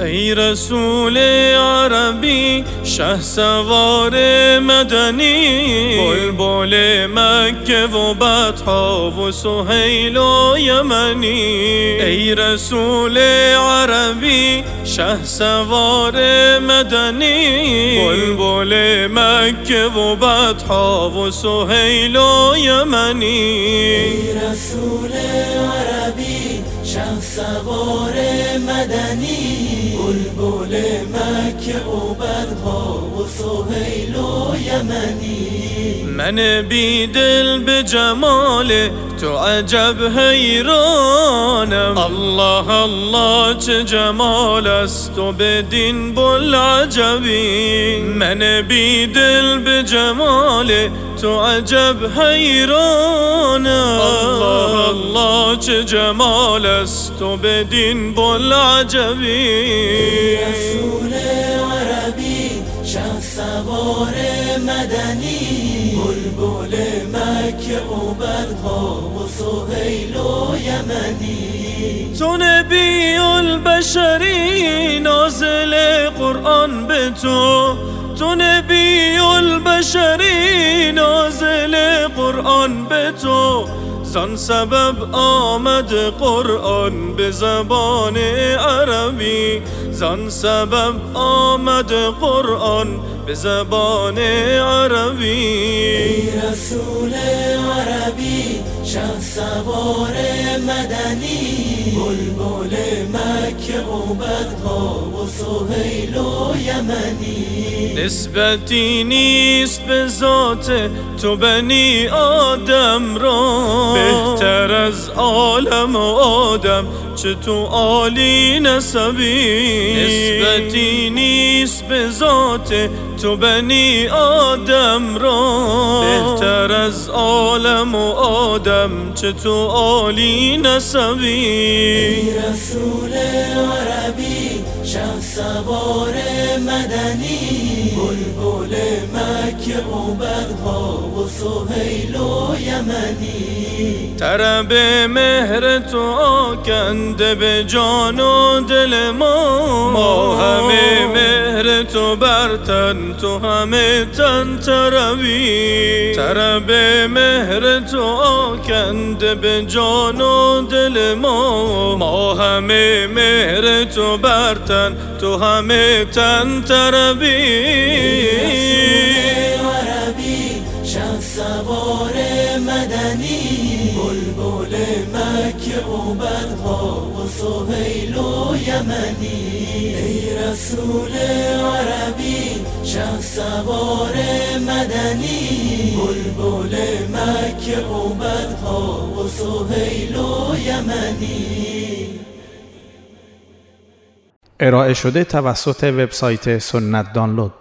ای رسول عربی شه سوار مدنی. بلبل مکه و بطحا و سهیل و یمنی. ای رسول عربی شه سوار مدنی. بلبل مکه و بطحا و سهیل و یمنی. ای رسول شه سوار مدنی بلبل مکه و بدها و سهیل و یمنی. من بی دل به جمال تو عجب حیرانم. الله الله چه جمال است و بدین بل عجبی من بی دل به جمال تو عجب حیرانم الله الله چه جمال است و بدین بل عجبی رسول عربی شه سوار مدنی. بلبل مکه و بدها و سهیل و یمنی. تو نبی البشری نازل قرآن به تو. تو نبی البشری قرآن به تو زان سبب آمد قرآن به زبان عربی. زان سبب آمد قرآن به زبان عربی. ای رسول عربی شه سوار مدنی. بلبل مکه و بدها و سهیل و یمنی. نسبتی نیست به ذات تو بنی آدم را. بهتر از عالم و آدم چه تو عالی نسبی. نسبتی نیست به ذات تو بنی آدم را. از عالم و آدم چه تو عالی نسبی ای رسول عربی شه سوار مدنی. بلبل مکه و بدها و سهیل و یمنی. طرب مهر تو آکنده به جان و دل ما. ما همه تو برتن تو همه تن طربی طرب مهر تو آکنده به جان و دل ما. ما همه مهر تو برتن تو همه تن طربی مکه و سهیل و یمنی. ای رسول عربی شه سوار مدنی. بلبل مکه و بدها و سهیل و یمنی. ارائه شده توسط وبسایت سنت دانلود.